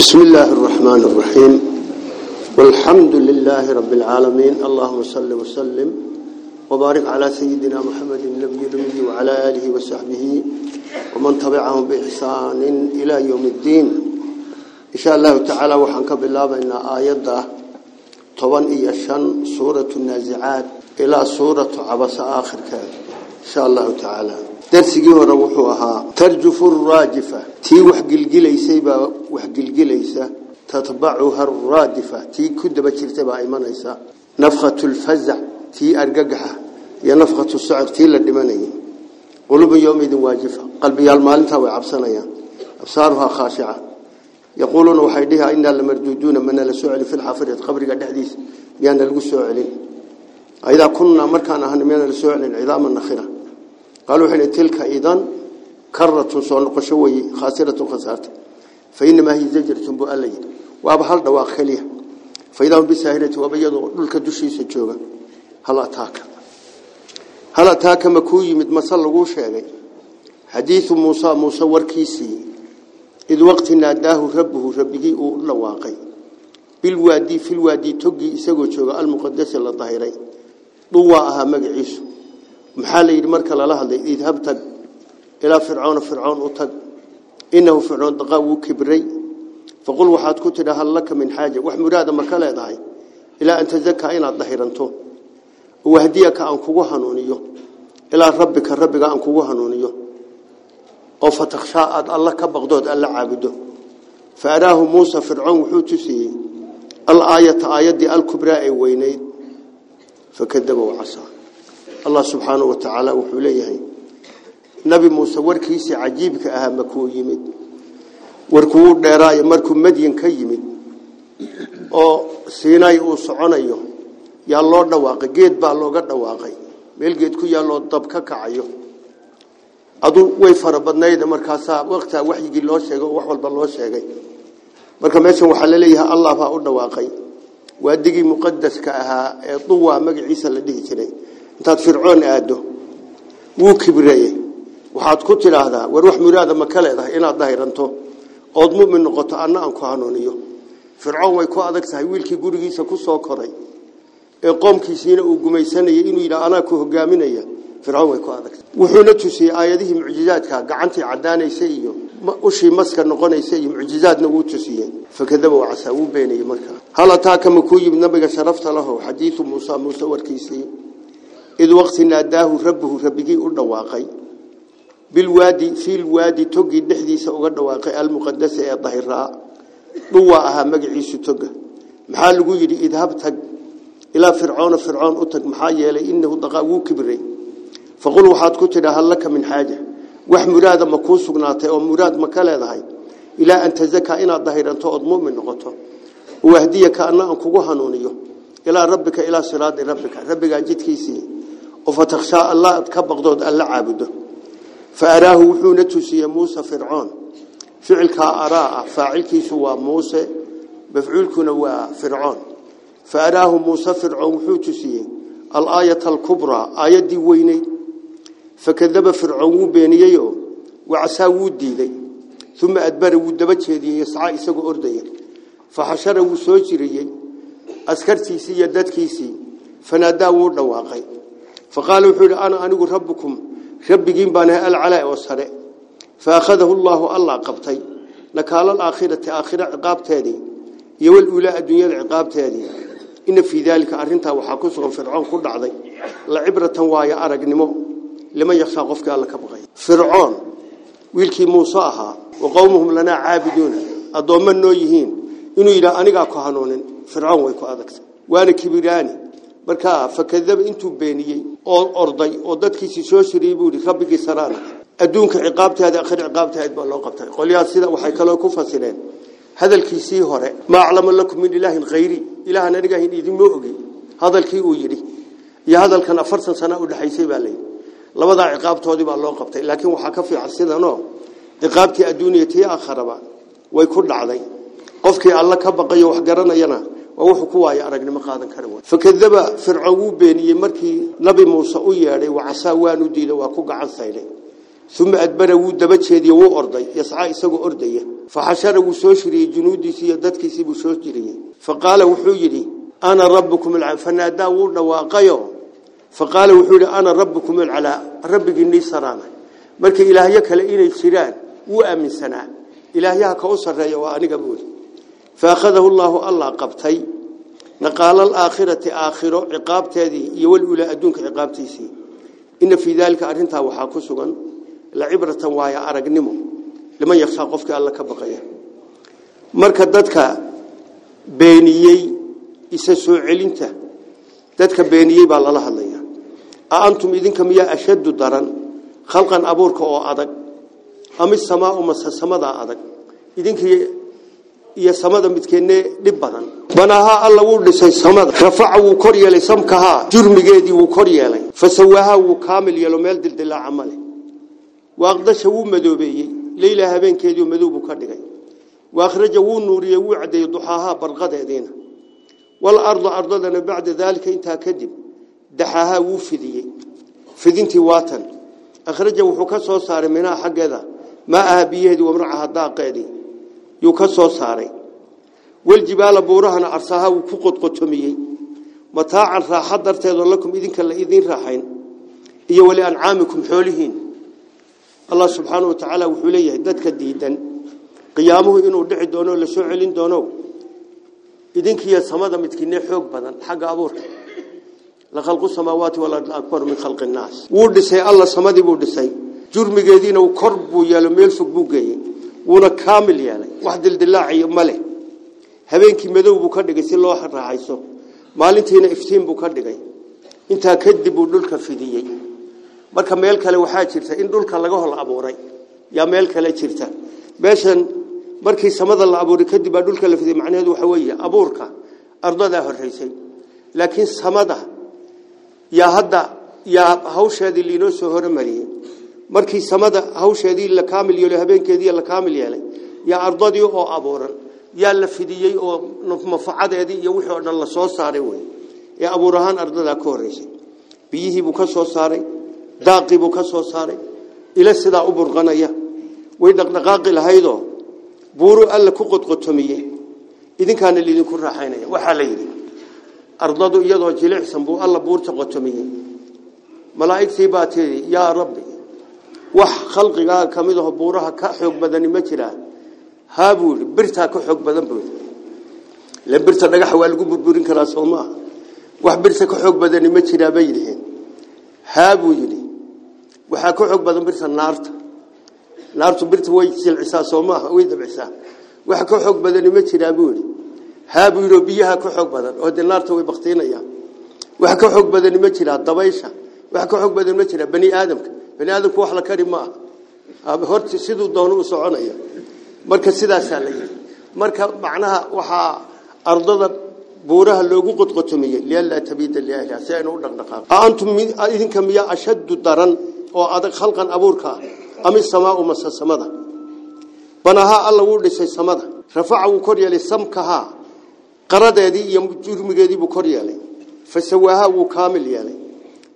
بسم الله الرحمن الرحيم والحمد لله رب العالمين اللهم صل وسلم وبارك على سيدنا محمد النبي الأمي وعلى آله وصحبه ومن تبعهم بإحسان إلى يوم الدين إن شاء الله تعالى وحنك بالله بإن آيات طبعا إيشان سورة النازعات إلى سورة عبس آخر كان إن شاء الله تعالى darsigii hore wuxuu ahaa tarjufu raajifa tii wax gilgilaysay baa wax gilgilaysa tatbacuha raadifa tii ku daba jirtay baa imanaysa nafqatu lfazac tii argagaxa iyo nafqatu sacab tii la dhimanayay qulubu yawmidin waajifa qalbiyaal maalintaa way cabsanayaan absaaruhaa khaashica yaquuluuna waxay dhihi inaa lamarduuduuna mana la soo celin fi lxaafirati qabriga dhexdiisa miyaana lagu soo celin aydaa kunnaa markaan ahana miyaana la soo celin cidaama nakhira قالوا حين تلك أيضا كرة صون قشوي خاسرة خسارة فإنما هي زجرة بؤلي وأبحر دواء خليه فإذا هم بساهرة وأبيض لك دشي سجوبة هل أتاك هل أتاك مكوي مد مصل غوشة حديث موسى مصور كيسي إذ وقت ناداه ربه ربه لواقي بالوادي في الوادي تقي سجوجة المقدس الله الطاهرين ضواءها مقعيسه maxaa la yidhi marka lala hadlay idhab tag ilaa fircauna fircaun u tag inahu fircoon daqaa wuu kibray faqul waxaad ku tidhi hal laka min xaaja wax muraada maka leedahay ilaa an tazakaa inaad dahiranto wahdiyaka aan kugu hanuuniyo ilaa rabbika rabbiga aan kugu hanuuniyo oo fatakhshaa aad alla ka baqdood alla caabudo fa araahu muusa fircoon wuxuu tusiyey alaayata aayaddii alkubraa ee weynayd fakadaba wacasaa allah subxaanau wa tacaala wuxuu leeyahay nabi muuse warkiisii cajiibka ahaa makuu yimid warkuwuu dheeraayo markuu madyin ka yimid oo siinay uu soconayo yaa loo dhawaaqay geed baa looga dhawaaqay meel geed ku yaalloo dab ka kacayo aduu way farabadnayda markaasaa waqtaa waxyigii loo sheegay oo wax walba loo sheegay marka meeshan waxaa laleeyahay allah baa u dhawaaqay waadigii muqadaska ahaa ee duwaa magaciisa la dhihi jiray intaad fircoon aado wuu kibrayey waxaad ku tidhaahdaa war wax muraada ma ka leedahay inaad dahiranto ood mumin noqoto anna aan ku hanuuniyo fircoon way ku adag tahay wiilkii gurigiisa ku soo koray ee qoomkiisiina uu gumaysanayay inuu yidhaha anaa ku hogaaminaya fircoon way ku adagtahay wuxuuna tusiyey aayadihii mucjizaadka gacantii caddaanaysa iyo ushii maska noqonaysa iyo mucjizaadna wuu tusiyey fakadaba waa casaa wuu beenayey markaa hal ataaka ma kuu yimid nabiga sharafta lahow xadiidu muusa muuse warkiisii إذ وقت ناداه ربه ربكي أردواقي بالوادي في الوادي توقي دحديس أردواقي المقدس الطهراء ضواءها مقعيس توقه محال قيري إذهب تق إلى فرعون فرعون أتق محايا لإنه دقاء كبري فقل وحاد كتنا هل من حاجة wax muraada ma ku sugnaatay oo muraad ma ka leedahay ilaa anta zaka ina dahiranto od muumin noqoto wahdiyaka anna kugu hanuuniyo ilaa rabbika ilaa siraati rabbika rabbiga وفتخشى الله تكبق ضد الله عابده فأراه وحونته سي موسى فرعون فعلك أراء فاعلك سوى موسى مفعولك نوى فرعون فأراه موسى فرعون وحونة سي الآية الكبرى آية دي ويني فكذب فرعون بيني يوم وعسى ودي لي ثم أدبر ودبت هذه يسعى إساق أردية فحشره سوجري أسكرتي سي يدتكي سي فناداه ورواقي فقال وحول أنا أنقل ربكم ربكين بناء العلاء والسرع فأخذه الله الله قبطي نكال الآخرة آخرة عقاب تادي يول أولاء الدنيا العقاب تادي إن في ذلك أرنتها وحاكسهم فرعون كل عضي لعبرة وايا أرق نمو لمن يخشى قفك الله كبغي فرعون ويلكي موساها وقومهم لنا عابدون أضمن نويهين إنه إلى أنقا كهانون فرعون ويكو أذكت وأنا كبيراني marka fakadaba intuu beeniyey oo orday oo dadkiisii soo shiriyay buu yidhi rabbigii saraan adduunka ciqaabteeda aakhir ciqaabteed baa loo qabtay qolyaha sida waxay kaloo ku fasireen hadalkiisii hore ma aclamu lakum min ilaahin khayri ilaahan aniga hin idinma ogi hadalkii uu yidhi iyo hadalkan afartan sana u dhexaysay baa layidhi labadaa ciqaabtoodii baa loo qabtay laakiin waxaa ka fiican sidanoo ciqaabtii adduuniya tii aakharaba way ku dhacday qofkii alla ka baqayo wax garanayana ووحو كوايا أرقنا مقادا كروا فكذبا فرعو بيني مركي نبي موسى أياري وعساوان ديلا وكوك عن ثيلي ثم أدبر ودبت دي وأرضي يسعى إساق أرضي فحشر وسوشري جنودي سيادتك سيبو سوشري فقال وحوجري أنا ربكم العلا فنادا ورنا واقيو فقال وحوجري أنا ربكم العلا ربك إني سرانا مركي إلهيك لإني سيران وأمن سنا إلهيك أسر رأي وأنا قبولي فأخذه الله الله قبتي نقال الآخرة آخر عقاب تهذه يول أولى أدونك عقاب تيسي إن في ذلك أرنتها وحاكسوا لعبرة وهي أرق نمو لمن يخشى قفك الله كبقية مركا دادك بينيي إساسو علنته دادك بينيي بالله الله أأنتم إذنك ميا أشد درا خلقا أبورك أو أدق أم السماء مسا سمدا أدق إذنك iyo samada midkeenne dhib badan banaha alla wuu dhisay samada rafaca wuu kor yeelay samkaha jurmigeedii wuu kor yeelay fasawaha wuu kaamil yeelo meel dildilaaca male waaqdasha wuu madoobeeyey leyla habeenkeedii madow buu ka dhigay waakhraja wuu nuuriyey wuu cadeeyey duxaaha barqadeediina wal ardu ardadana bacda daalika intaa kadib daxaha wuu fidiyey fidintii waatan akhraja wuxuu ka soo saaray minaa xaggeeda maa aha biyaheedii wamracaha daaqeedii yuu ka soo saaray waljibaala buurahana arsaha wuu ku qodqotomiyey mataacan raaxa darteedoo lakum idinka la idiin raaxayn iyo weli ancaamikum xoolihiin allah subxaanau wa tacaala wuxuu leeyahay dadka diidan qiyaamuhu inuu dhici doono la soo celin doono idinkiiyo samada midkiinee xoog badan xagga abuurka la khalqu samaawaati walardi akbaru min khalqi innaas wuu dhisay alla samadii buu dhisay jurmigeediina kor buu yeelo meel fog buu geeyey wuuna kaamil yeelay wax dildilaaciyo male habeenkii madow buu ka dhigay si loo raaxayso maalintiina iftiin buu ka dhigay intaa kadib buu dhulka fidiyey marka meel kale waxaa jirta in dhulka laga hol abuuray yaa meel kale jirta meeshan markii samada la abuuray kadib baa dhulka la fidiyey macnaheedu waxa weeye abuurka ardadaa horraysay laakiin samada yaa hadda yaa hawsheedii liinoo soo horumariyey markii samada hawsheedii la kaamil yeelay habeenkeedii la kaamil yeelay yaa ardadii oo abuuran yaa la fidiyey oo nafmafacadeedii iyo wixii oo dhan la soo saaray wey ee abuur ahaan ardada ka horeysay biyihii buu ka soo saaray daaqii buu ka soo saaray ila sidaa u burqanaya way dhaqdhaqaaqi lahaydoo buuru alla ku qodqotomiyey idinkaana liidinku raaxaynaya waxaa la yidhi ardadu iyadoo jilicsan buu alla buurta qotomiyey malaa'igtii baa tihi yaa rabbi wax khalqigaa kamid aho buuraha ka xoog badani ma jiraa haa buuri birtaa ka xoog badan buuri ila birta dhagax waa lagu burburin karaa soo maaha wax birta ka xoog badani ma jiraa bay yidhaheen haa buu yidhi waxaa ka xoog badan birta naarta naartu birta way jilcisaa soo maaha way dabcisaa wax ka xoog badani ma jiraa buu yidhi haa buu yidhi biyaha ka xoog badan oo dee naarta way baktiinayaan wax ka xoog badani ma jiraa dabaysha wax ka xoog badan ma jiraa bani aadamka bani aadamku wax la kari ma ah horta siduu doonu u soconaya marka sidaasaa la yidhi marka macnaha waxaa ardada buuraha loogu qodqotomiyey lianlaa tabiida liahliha si aynu u dhaqdhaqaaqo aantum idinka miyaa ashaddu daran oo adag khalqan abuurka ah ama samaau masa samada banahaa alla wuu dhisay samada rafaca wuu kor yeelay samkahaa qaradeedii iyo jurmigeedii buu kor yeelay fasawaahaa wuu kaamil yeelay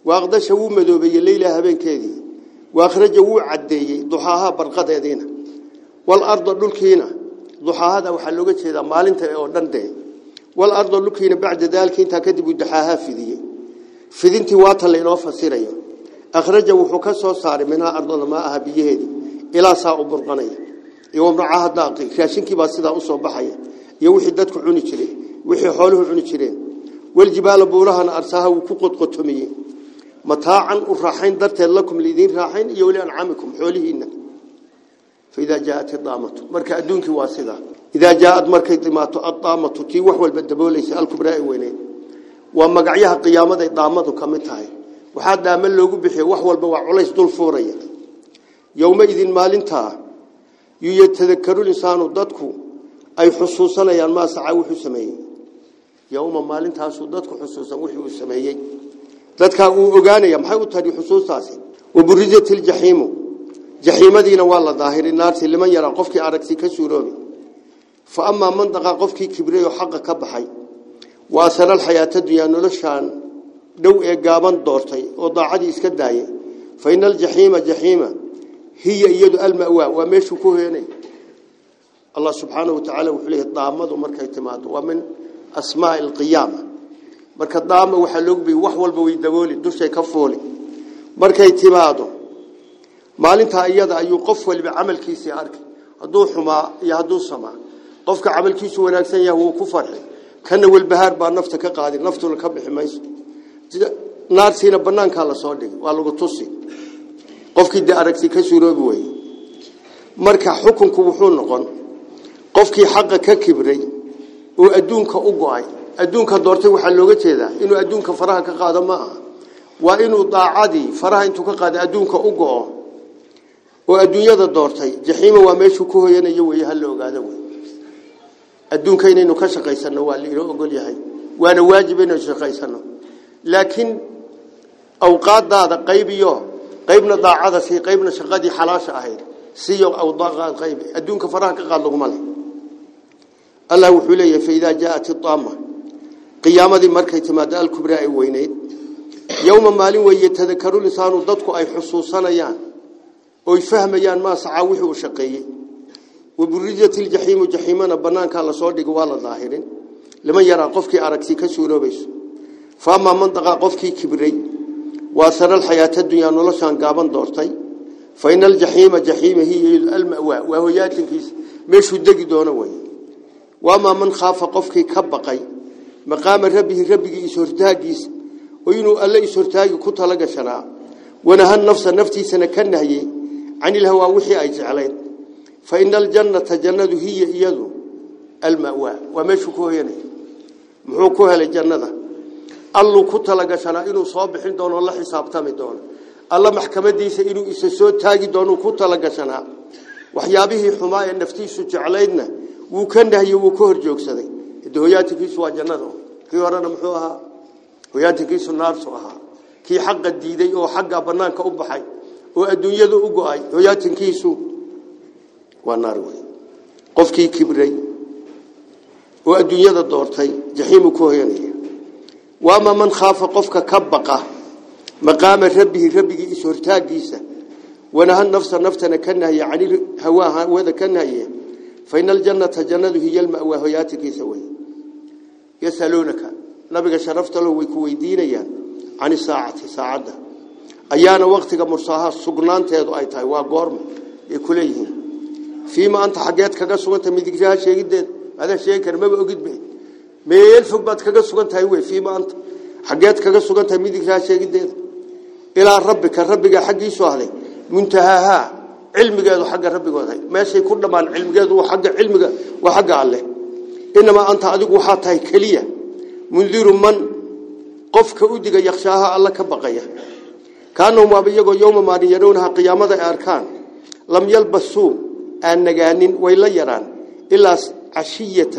waaqdasha wuu madoobeeyey leyla habeenkeedii وأخرج وو ضحاها برقد يدينا والأرض للكينا ضحاها وحلوجت هذا مال أنت أودنده والأرض للكينا بعد ذلك أنت كذب ودحاها في ذي في ذي أنت واطل لنوفا سيريا أخرج وحكسه صار منها أرض ماءها بيهدي إلى ساء برقنية يوم رعاها داقي كاشين كي باسدا أصوب بحية يوحي دتك عوني شري وحي حوله عوني شرين والجبال بورها أرساها وكوكت قطميين mataacan u raaxayn darteed lakum lidiin raaxayn iyo weli ancaamikum xoolihiinna faidaa jaaat idaamatu marka adduunkii waa sidaa idaa jaaad markay dhimaato addaamatu tii wax walba daboolaysa alkubraa weyneed waa magacyaha qiyaamaday daamadu ka mid tahay waxaa daamo loogu bixiya wax walba waa culays dul fuuraya yowmaidin maalintaa yuyatadakaru insaanu dadku ay xusuusanayaan maasaca wuxuu sameeyey yowma maalintaasuu dadku xusuusan wixii uu sameeyey dadka uu ogaanaya maxay u tahay xusuustaasi وبرزت الجحيم جحيم دينا والله ظاهر النار لمن يرى قفك أركسي كسوروبي فأما من دقى قفك كبري وحق كبحي وأثر الحياة الدنيا نلشان لو إقابا دورتي وضاعدي إسكداي فإن الجحيم جحيمة هي يد المأوى وميشكوه يعني الله سبحانه وتعالى وحليه الضامد ومركي تماد ومن أسماء القيامة marka daama waxa loogbi wax walba way dabooli dushay ka fooli markay timaado maalinta iyada ayuu qof walba camalkiisii arkay haduu xumaa iyo haduu samaa qofka camalkiisu wanaagsan yahay wuu ku farxi kana walbahaar baa nafta ka qaadi naftuna ka bixi mayso naarsiina banaankaa lasoo dhigi waa lagu tusi qofkii de ka suroobi weye marka xukunku wuxuu noqon qofkii xaqa ka kibray oo adduunka u go-ay adduunka doortay waxaa looga jeedaa inuu adduunka faraha ka qaado ma aha waa inuu daacadii faraha intuu ka qaada adduunka u go-o oo adduunyada doortay jaxiima waa meeshuu ku hoyanayo wey hala ogaada wey adduunka inaynu ka shaqaysano waa lainoo ogol yahay waana waajib inaynu shaqaysano laakiin awqaadaada qaybiyo qaybna daacada sii qaybna shaqadii xalaasha ahayd siiyo awdaaqaad qaybi adduunka faraha ka qaad laguma leh allah wuxuu leeyahay fa idaa jaa'at idaama qiyaamadii markay timaado alkubraa ay weyneyd yowma maalin weeye tadakaru lisaanu dadku ay xusuusanayaan oy fahmayaan maa sacaa wixii uu shaqeeyey waburijat iljaxiimu jaxiimana banaankaa lasoo dhigo waa la daahirin lama yaraa qofkii aragti ka suuroobayso faamaa man daqaa qofkii kibray waa sara alxayaata dunyaa noloshaan gaaban doortay fa ina aljaxiima jaxiima hiya almawaa waa hoyaatinkiisa meeshuu degi doono wey waamaa man khaafa qofkii ka baqay مقام ربه ربك يسرتاجيس وينو الله يسرتاج كطلق شنا ونهى النفس نفتي سنكنهي عن الهوى وحي أيز عليه فإن الجنة جند هي يدو المأوى وما شكوه ينه يعني. محوكوها للجنة الله كطلق شنا إنه صابح دون الله حساب تام دون الله محكمة ديس إنه إسسو تاجي دون كطلق شنا وحيابه حماية نفتي سجع عليه وكنهي وكهر جوكسدي الدهيات في سوى جنده kii horena muxuu ahaa hoyaantankiisu naartu ahaa kii xaqa diiday oo xagga banaanka u baxay oo adduunyadu u go'ay hoyaantankiisu waa naar wey qofkii kibray oo adduunyada doortay jaxiimu ku hoyanaya waama man khaafa qofka ka baqa maqaama rabbihi rabbigii ishortaagiisa wanahan nafsa naftana ka nahya cani hawaaha wada ka nahye fa ina aljannata jannadu hiya alma'waa hoyaantankiisa wey يسألونك نبيك شرفت له ويكوي ديني عن الساعة ساعة أيانا وقتك مرساها سقنان تيادو أي تايوا قرم يكوليه فيما أنت حقيتك قصوة تميدك جاها شيء جدا هذا شيء كان مبقى قد به ميل فقباتك قصوة تايوا فيما أنت حقيتك قصوة تميدك جاها شيء جدا إلى ربك ربك حق يسوالي منتهى ها علمك هذا حق ربك ما سيكون لما علمك هذا حق علمك وحق عليه إنما أنت أدقوا حاطها كلية منذير من قفك أدق يخشاها الله كبقية كانوا ما بيقوا يوم ما يرونها قيامة أركان لم يلبسوا أن نجانين ولا يران إلا عشية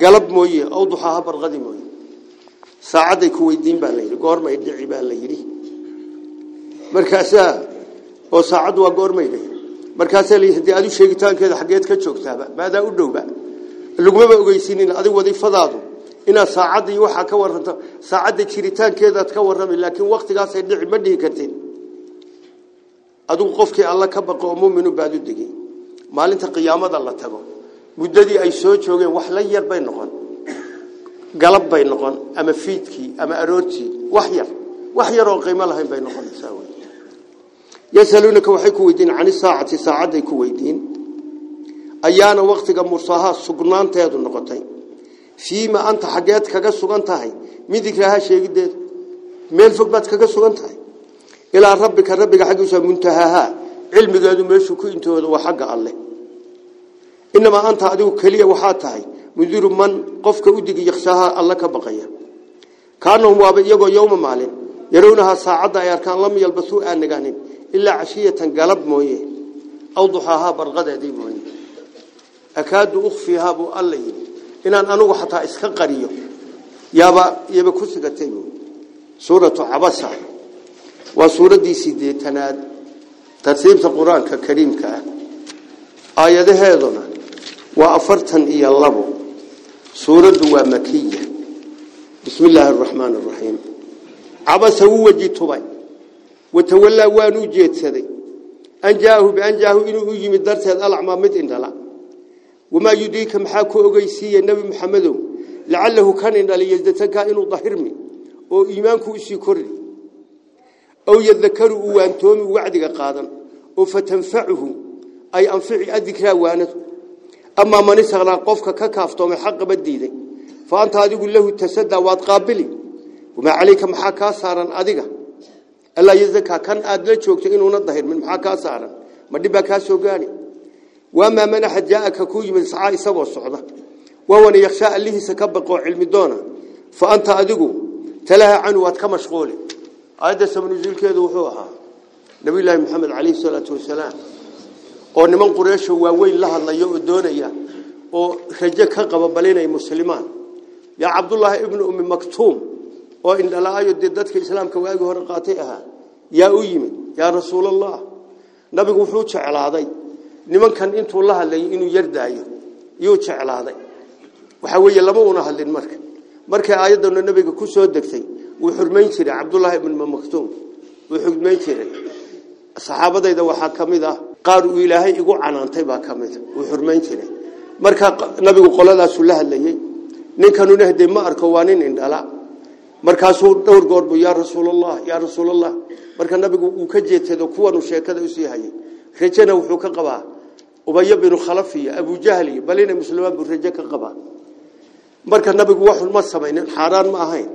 قلب موية أو ضحاها برغدي موية ساعدي كويدين بالليل قور ما يدعي بالليل مركزا oo saacad waa goormayday markaas la yidhi adu sheegitaankeeda xageed ka joogtaaba maada u dhowba lagumaba ogeysiinin adigu wadiifadaadu inaad saacadii waxaa ka waranto saacadda jiritaankeedaad ka warrami laakiin wakhtigaasay dhici ma dhihi kartid adigu qofkii alla ka baqo oo muminu baad u degay maalinta qiyaamada la tago muddadii ay soo joogeen wax la yar bay noqon galab bay noqon ama fiidkii ama aroortii wax yar wax yar oo qiimo lahayn bay noqonaysaa yasaluunaka waxay ku weydiin can saacati saacadday ku weydiin ayaana waqtiga mursaha sugnaanteedu noqotay fiima anta xageed kaga sugan tahay midigraha sheegideed meel fog baad kaga sugan tahay ilaa rabbika rabbiga xaggiisa muntahaha cilmigeedu meeshu ku intooda waa xagga alle inama anta adigu kaliya waxaa tahay mudiru man qofka u digi yakhshaha alla ka baqaya kaanahum waaba iyagoo yowma maalin yarawnahaa saacadda ay arkaan lam yalbasuu aan nagaanin ilaa galab mooye aw duxaahaa barqadeedii akaadu ukhfiha buu alla yidhi inaan anugu xataa iska qariyo yaaba yaba ku sigatay buu suuratu cabasa waa suuraddii sideetanaad tartiibta qur-aanka kariimka ah aayadaheeduna waa afartan iyo labo suuraddu waa makiya bismi illaahi araxmaani araxiim cabasa wuu weji tubay watawallaa waanuu jeedsaday an jaahu bian jaahu inuu u yimid darteed alacmaa mid indhala وما يديك محاكو أغيسية نبي محمد لعله كان إن ليزدتك إنه ظهرمي أو إيمانك إسي كردي أو يذكر وأنتم وعدك قادا فتنفعه أي أنفع الذكرى وانت أما من استغلى قفك ككافتوم حق بديده فأنت هذه له تسدى واتقابلي وما عليك محاكا سارا أدقى ألا يزكى كان أدلت شوكت إنه نظهر من محاكا سارا ما دبا كاسو قاني وأما من أحد جاءك كوي من سعاء سوى الصعدة وهو يخشى اللي سكبق علم الدونة فأنت أدقو تلها عنه واتك مشغولي آيادة سمنزل كذا وحوها نبي الله محمد عليه الصلاة والسلام oo niman qureesh waaweyn la hadlayo oo doonaya oo rajo ka qababalinay muslimaan ya abdullah ibn ummi maktum oo in dhalaayo dadka islaamka waagi hore qaatay aha yaa u yimid yaa rasuulallah nabigu wuxuu jeclaaday nimankan intuu la hadlay inuu yardaayo yuu jeclaaday waxa weeye lama una hadlin marka markay aayadana nabiga ku soo degtay wuu xurmayn jiray cabdullaahi ibn maktuum wuu xurmayn jiray saxaabadayda waxaa ka ah, qaar uu ilaahay igu canaantay baa ka mida ah, wuu jiray marka nabigu qoladaasuu la hadlayey ninkanuna hade ma arko waa nin indhala markaasuu dhowr goorbu yaa rasuulallah yaa rasuulallah marka nabigu uu ka jeetado kuwanu sheekada usii hayay rajana wuxuu ka qabaa ubay binu khalaf iyo abu jahl iyo bal inay muslimaan buraje ka qabaan marka nabigu wuxuu ma sameeyeen xaaraan ma ahayn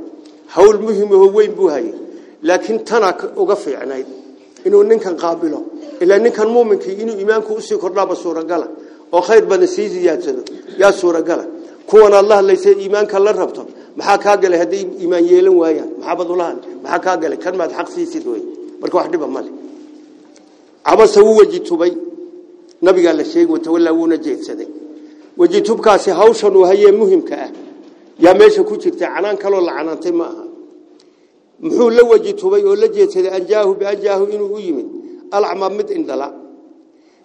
hawl muhiim oo weyn buu hayay laakiin tana uga fiicnayd inuu ninkan qaabilo ila ninkan muuminka inuu iimaanku u sii kordhaba suuragal oo khayr badan sii ziyaadsado yaa suuragal kuwan allah laysa iimaanka la rabto maxaa ka galay hadii iimaan yeelan waayaan maxabad ulahan maxaa ka galay kan maad xaq siisid way marka wax dhiba ma leh ama sawu wajitubay nabiga la sheegay watawalla wuuna jeedsaday waji tubkaasi hawshan uu hayee muhimka ah yaa meesha ku jirta canaan kaloo la canaantay ma aha muxuu la waji tubay oo la jeedsaday anjaahu bianjaahu inuu u yimid alacmaa mid indhala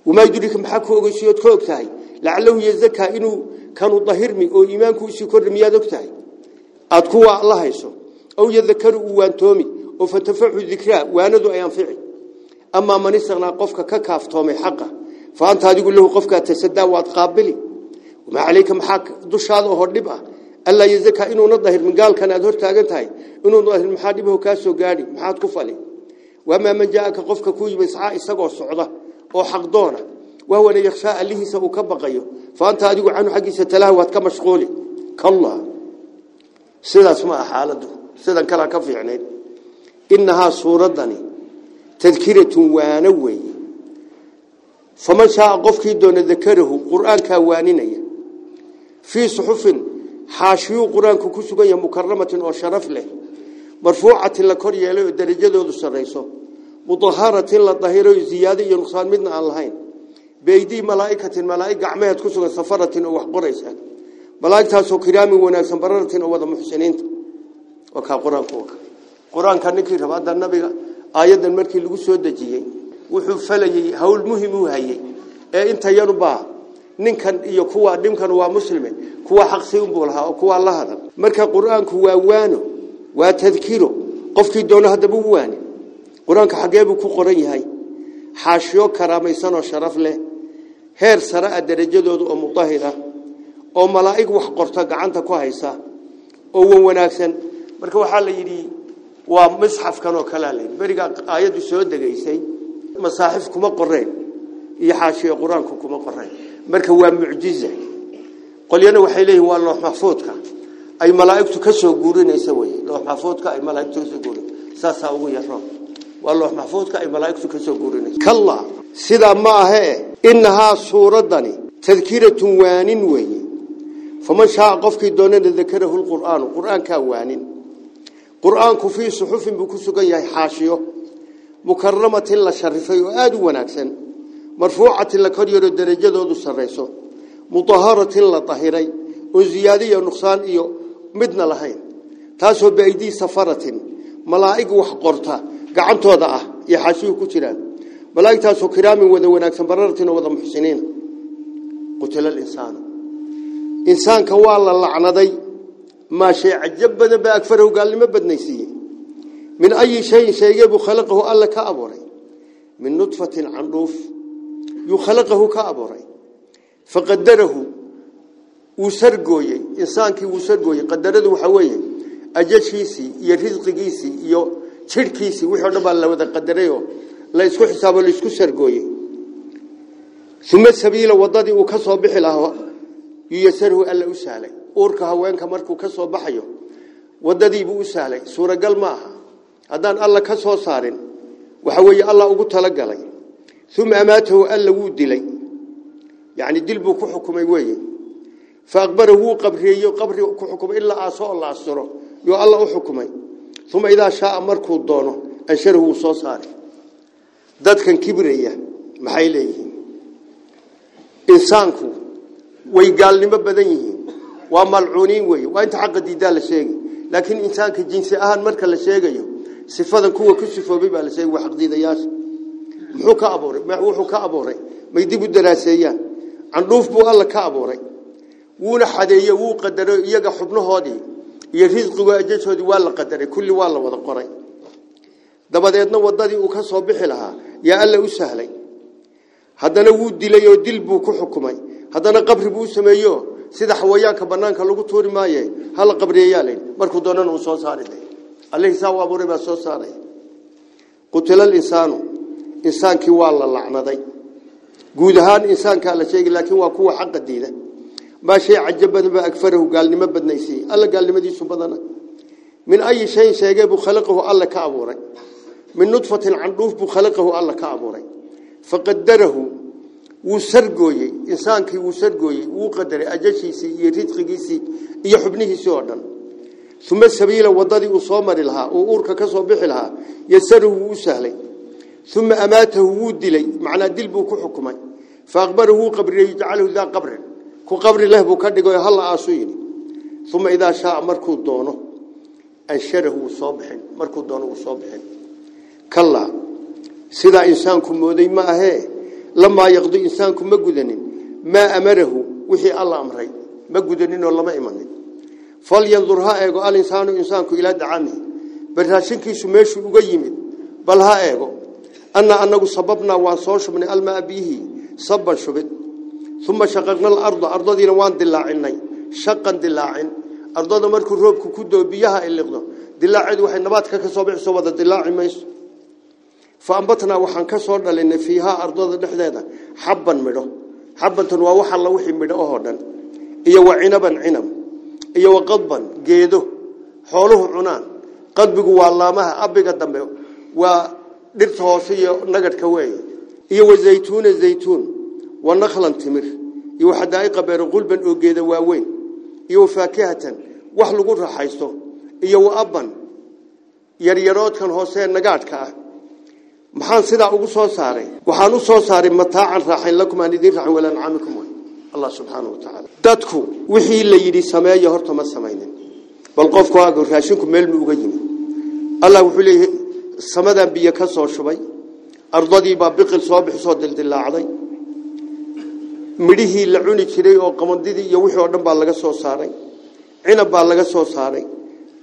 wamaa yudrika maxaa ku ogeysa ood ka og tahay lacalahu yazakaa inuu kanu dahirmi oo iimaanku usii kordhi miyaad og tahay aad kuwa la hayso aw yadakaru uu waantoomi oo fatafacu dikraa waanadu ay anfici amaa man istanaa qofka ka kaaftoomay xaqa فأنت هذه له قفك تسدى وتقابلي وما عليك محاك دش هذا هرب ألا يزكى إنه نظهر من قال كان أدور أذهر تاجنتاي إنه نظهر محاربه كاسو قاري محاد كفلي وما من جاءك قفك كوج بسعاء سجوا الصعدة أو حق دونه وهو لا يخشى عليه سأكب غيو فأنت هذه عنه حق ستلاه وتكمشغولي كالله سيدا اسمها حالته سيدا كلا كفي يعني إنها صورة دني تذكرة وانوي faman shaaa qofkii doona dakarahu qur-aankaa waaninaya fii suxufin xaashiyuu qur-aanku ku sugan yahay mukaramatin oo sharaf leh marfuucatin la kor yeelay oo darajadoodu sarrayso mudaharatin la dahiray ziyaado iyo nuqsaan midna aan lahayn beydii malaa'ikatin malaa'ig gacmeed ku sugan safaratin oo wax qoraysa malaa'igtaasoo kiraamin wanaagsan bararatin oo wada muxsiniinta waa kaa qur-aanku qur-aanka ninkii rabaa hadda nabiga aayaddan markii lagu soo dejiyey wuxuu falayay hawl muhiim u hayay ee inta yarba ninkan iyo kuwa dhimkan waa muslime kuwa xaqsi u bulaha kuwa la hadal marka quraanku waa waano waa tadkiro qofkii doona hadaba waani quraanka xagee buu ku qoran yahay xaashiyo karaamaysan oo sharaf leh heer sare ah darajadoodu oo mutahira oo malaa'ig wax qorta gacanta ku haysa oo wan wanaagsan marka waxa la yiri waa misxafkan oo kala leh bariga aayadu soo dagaysay مصاحف كما قرين يحاشي القرآن كما قرين مركه هو معجزة قال ينا وحيله هو الله محفوظك أي ملاك تكسر قرين يسوي الله محفوظك أي ملاك تكسر قرين ساسا هو يحرم والله محفوظك أي ملاك تكسر قرين كلا سيدا ما هي إنها صورة داني تذكيرة وانين وي فمن شاء قفك دوني لذكره القرآن القرآن كوانين قرآن كفي صحف بكسر يحاشيه mukaramatin la sharifay oo aad u wanaagsan marfuucatin la koryeero darajadoodu sarreyso mutaharatin la tahiray oo ziyaadiyo nuqsaan iyo midna lahayn taasoo baaydii safaratin malaa'ig wax qorta gacantooda ah iyo xaashiyu ku jiraan malaa'igtaasoo kiraamin wada wanaagsan barartin oo wada muxsiniina qutila alinsaanu insaanka waa la lacnaday maa shay cajab badan baa agfarow gaalnimo badnaysiiyey min ayi shayin shaygeebuu khalaqahu alla ka abuuray min nudfatin candhuuf yuu khalaqahu ka abuuray faqadarahu wuu sargooyey insaankii wuu sargooyey qadaradu waxaa weeye ajashiisii iyo risqigiisii iyo jirhkiisii wixii o dhan baa la wada qadarayoo la isku xisaabo laisku sargooyey uma sabiila wadadii uu ka soo bixi lahaa yuyasarhu alla u sahlay uurka haweenka markuu ka soo baxayo wadadiibuu u sahlay suuragal ma aha هذا الله كسو صارن وحوي الله وقلت له قالي ثم أماته ألا ودي لي يعني دلبه كحكم يوي فأقبره قبره قبره كحكم إلا عصو الله عصره يو الله وحكمه ثم إذا شاء مركو الضانه أشره وصو صارن ذات كان كبرية محيليه إنسانك ويقال لما بدنيه وملعونين وي وانت حق ديدال الشيء لكن إنسانك جنسي أهان مركا الشيء يوي sifadan kuwa ku sifoobay baa la sheegay wax xaqdiidayaas muxuu ka abuuray ma wuxuu ka abuuray may dib u daraaseeyaan candhuuf buu alla ka abuuray wuuna xadeeyey wuu qadaray iyaga xubnahoodii iyo risqiga ajashoodii waa la qadaray kulli waa la wada qoray dabadeedna wadadii uu ka soo bixi lahaa yaa alla u sahlay haddana wuu dilay oo dil buu ku xukumay haddana qabri buu sameeyo sida xawayaanka banaanka lagu tuuri maaye hal qabriyayaa laydhi markuu doonana uu soo saari alle insaan waa buuray baa soo saaray qutilal insaanu insaankii waa la lacnaday guud ahaan insaankaa la sheegi laakiin waa kuwa xaqa diida maa shay caja badan baa agfarahu gaalnimo badnaysiiye alla gaalnimadiisu badana min ayi shayin sheegee buu khalaqahu alla ka abuuray min nudfatin candhuuf buu khalaqahu alla ka abuuray faqadarahu wuu sargooyey insaankii wuu sargooyey wuu qadaray ajashiisii iyo risqigiisii iyo xubnihiisii oo dhan uma sabiila wadadii uu soo mari lahaa uu uurka ka soo bixi lahaa yasarahu wuu u sahlay uma amaatahu wuu dilay macnaa dil buu ku xukumay fa aqbarahu wuu qabriyey yajcalahu daa qabrin ku qabri leh buu ka dhigoy halla aasu yidhi uma idaa shaaa markuu doono ansharahu wuu soo bixin markuu doono wuu soo bixin kallaa sidaa insaanku mooday ma ahee lamaa yaqdi insaanku ma gudanin maa amarahu wixii alla amray ma gudaninoo lama imanin falyandur ha eego alinsaanu insaanku ilaa dacamihi baraashinkiisu meeshuu uga yimid bal ha eego annaa anagu sababnaa waan soo shubnay almaa biihi sabban shubid uma shaqaqna alarda ardadiina waan dilaacinay shaqan dilaacin ardada markuu roobku ku doo biyaha iliqdo dilaaceedu waxay nabaadka ka soo bixiso wada dilaaci mayso fa ambatnaa waxaan ka soo dhalinay fiihaa ardada dhexdeeda xabban midho xabbantan waa wax alla wixii midho ahoo dhan iyo wa cinaban cinab iyo waqadban geedo xooluhu cunaan qadbigu waa laamaha abiga dambe waa dhirta hoose iyo nagadhka weeye iyo wazaytuuna zaytuun wa naklan timir iyo waxadaa'iqa beero qulban oo geeda waaweyn iyo wafaakihatan wax lagu raaxaysto iyo waaban yaryaroodkan hoose nagaadhka ah maxaan sidaa ugu soo saaray waxaan u soo saaray mataacan raaxayn lakum aan idiin raaxin walaancaamikum الله سبحانه وتعالى dadku wixii la yiri sameeyo horta ma sameeynin bal qofku waa raashinku meel uu uga yimid allah wuxuu leeyahay samadan biyo ka soo shubay ardadii baa biqil soo bixiso dildilaacday midhihii la cuni jiray oo qamandidii iyo wixii oo dhan baa laga soo saaray cinab baa laga soo saaray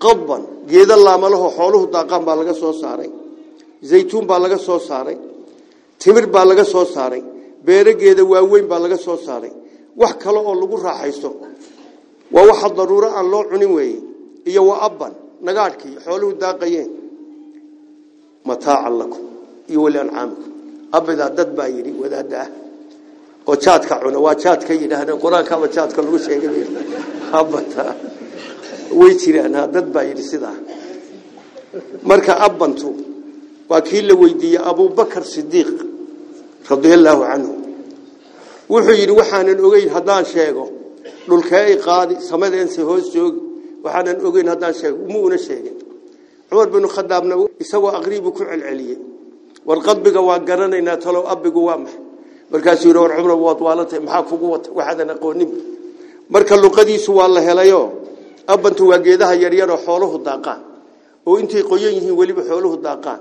qabban geeda laamalaho xooluhu daaqan baa laga soo saaray zaytuun baa laga soo saaray timir baa laga soo saaray beerageeda waaweyn baa laga soo saaray wax kale oo lagu raaxaysto waa waxa daruuro aan loo cunin weeye iyo waa abban nagaadhkii xooluhu daaqayeen mataacan lakum iyo weli ancaamikum abadaa dad baa yidhi wadaada ah oo jaadka cuna waa jaadka yidhaahdeen qur-aankaaba jaadka lagu sheegay abanta way jiraan dad baa yidhi sidaa marka abbantu waa kii la weydiiyey abubakar sidiiq radiallaahu canhu wuxuu yidhi waxaanan ogeyn haddaan sheego dhulkee qaadi samadeense hoos joogi waxaanan ogeyn haddaan sheego ma una sheegin cumar binu khadaabna isagoo aqriibu ku celceliyey war qadbiga waa garanaynaa talow abbigu waa maxay markaasuu yidhi war cumar waad waalatay maxaa kugu wata waxaadan aqoonin marka luqadiisu waa la helayo abbantu waa geedaha yaryaroo xooluhu daaqaan oo intay qoyan yihiin weliba xooluhu daaqaan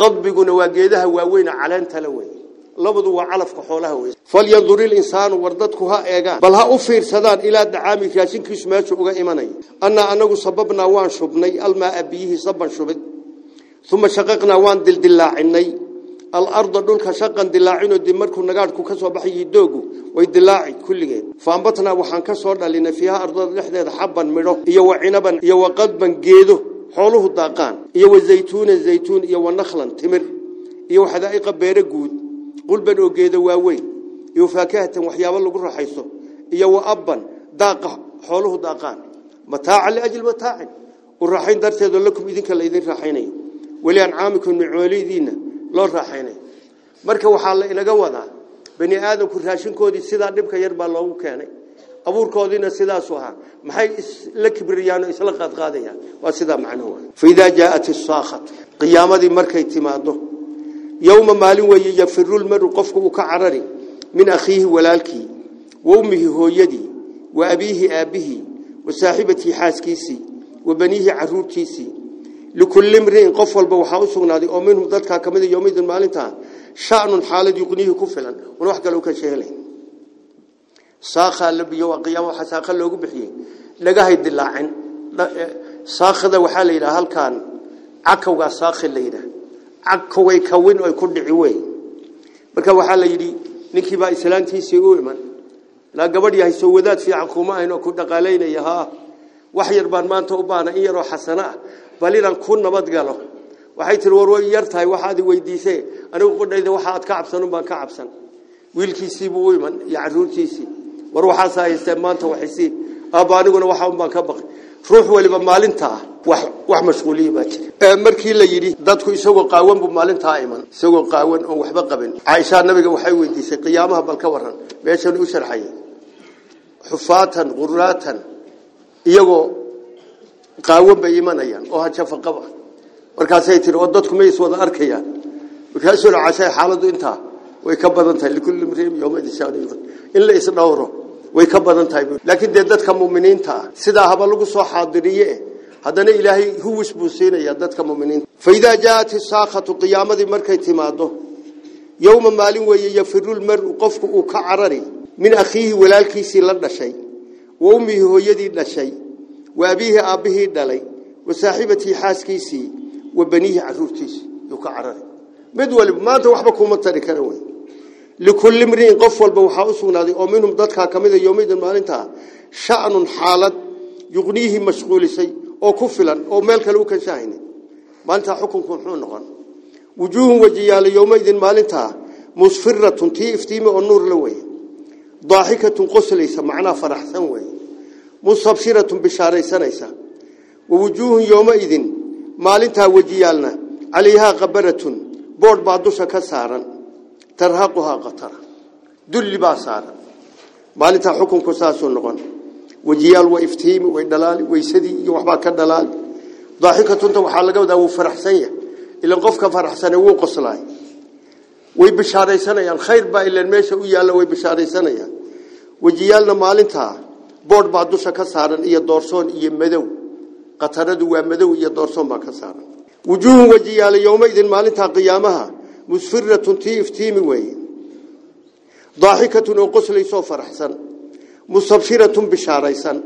qadbiguna waa geedaha waaweyn caleenta la weyn labadu waa calafka xoolaha weeye falyandur ilinsaan wardadku ha eegaan bal ha u fiirsadaan ilaa dacaami raashinkiisu meesha uga imanay annaa anagu sababnaa waan shubnay almaa biyihii saban shubid uma shaqaqnaa waan dildilaacinay alarda dhulka shaqan dilaacinoo dib markuu nagaadhku ka soo baxayii doogu way dilaaci kulligeed faambatnaa waxaan ka soo dhalinay fiiha ardada dhexdeeda xabban midho iyo wa cinaban iyo wa qadban geedo xooluhu daaqaan iyo wa zaytuunan zaytuun iyo wa nakhlan timir iyo waxadaa'iqa beere guud bulban oo geeda waaweyn iyo faakahatan waxyaabo lagu raxayso iyo wa abban daaqa xooluhu daaqaan mataaca liajli mataacin u raaxayn darteedo lakum idinka laydin raaxaynayo weli ancaamikum nicoolidiina loo raaxaynayo marka waxaa la inaga wadaa bani aadamku raashinkoodii sidaa dhibka yar baa loogu keenay abuurkoodiina sidaasu ahaa maxay isla kibriyaan oo isla qaadqaadayaan waa sidaa macnuhu ah fa idaa jaa'at isaaqatu qiyaamadii markay timaado yowma maalin weeye yaffiru lmaru qofku uu ka carari min akhiihi walaalkii wa ummihi hooyadii wa abiihi aabbihii wa saaxibatii xaaskiisii wa baniihi caruurtiisii likulli mriin qof walba waxaa u sugnaaday oo minhum dadkaa ka mida yowmaydin maalintaa shanun xaalad yuqniihi ku filan un wax kale ka sheelay saakhaa la biyo waa qiyaamo waxaa saakha loogu bixiyey dhagahay dilaacin saakhada waxaa la yidhaha halkaan cakawgaa saakhi la yidhaha cagkaway kawin oy ku dhici wey marka waxaa la yidhi ninkii baa islaantiisii u iman ilaa gabadh yahay soo wadaad fiican kuma ahayn oo ku dhaqaalaynaya haa wax yar baan maanta u baana in yaroo xasano ah bal inaan ku nabad galo waxay tiri war way yar tahay waxaad weydiisee anigu qudhayda waxa aad ka cabsan unbaan ka cabsan wiilkiisii buu iman iyo caruurtiisii war waxaas haystee maanta waxaysii aabba aniguna waxa unbaan ka baqay ruux waliba maalinta ah wax wax mashquuliye baa jira ee markii la yidhi dadku isagoo qaawan bu maalintaa iman isagoo qaawan oo waxba qabin caaisha nabiga waxay weydiisay qiyaamaha bal ka waran meeshan uu sharxay xufaatan qurraatan iyagoo qaawan bay imanayaan oo hajafa qaba markaasay tiri oo dadku ma iswada arkayaan markaasuu caaisha xaaladu intaa way ka badan tahay likulli mriim yawma in la isdhawro way ka badan tahay laakiin dee dadka muuminiinta ah sidaa haba lagu soo xaadiriye haddana ilaahay huwis buu siinayaa dadka muminiinta faidaa jaaat isaakhatu qiyaamadii markay timaado yowma maalin weeye yafiru lmaru qofku uu ka carari min akhiihi walaalkiisii la dhashay wa ummihii hooyadii dhashay wa abiihi aabbihii dhalay wa saaxiibatii xaaskiisii wa baniihi caruurtiisii yuu ka carari mid waliba maanta waxba kuma tari kara wey لكل مرين قفل بوحاوسون هذه أمينهم ضدك كمذا يوميدا ما أنت شأن حالة يغنيه مشغول سي أو كفلا أو ملك لو كان شاهين ما أنت حكم كنحون غن وجوه وجيال يوميدا ما أنت مصفرة تي افتيم النور لوي ضاحكة قسلي سمعنا فرح سوي مصابشرة بشارة سنيسة ووجوه يوميدا ما أنت وجيالنا عليها غبرة بورد بعض شكا tarhaquha qatara dulli baa saaran maalintaa xukunku saasuu noqon wajiyaal waa iftiimi way dhalaali waysadii iyo waxbaa ka dhalaali daaxikatunta waxaa laga wadaa wuu faraxsan yahay ilan qofka faraxsane wuu qoslaay way bishaaraysanayaan khayr baa ilan meesha u yaalla way bishaaraysanayaan wajiyaalna maalintaa boodh baa dusha ka saaran iyo doorsoon iyo madow qataradu waa madow iyo doorsoon baa ka saaran wujuuhu wajiyaala yowmaidin maalintaa qiyaamaha مسفرة تي افتيمي وي ضاحكة انقص ليسو فرحسن مستبشرة بشاريسن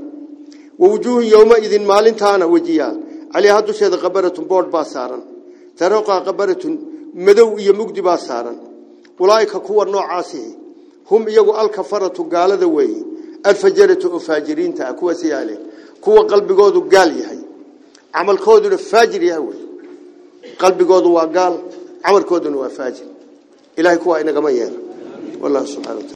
ووجوه يومئذ مالنتانا وجيا عليها دوشيد قبرة بورد باسارا تروقا قبرة مدو iyo mugdi baa saaran walaayka kuwa noocaasi hum iyagu alkafaratu gaalada weey alfajaratu faajiriinta kuwa siyaale kuwa qalbigoodu gaal yahay amalkoodu faajir yahay qalbigoodu waa gaal عمر كودن وفاجر إلهي كوا إنك ما يهل والله سبحانه وتعالى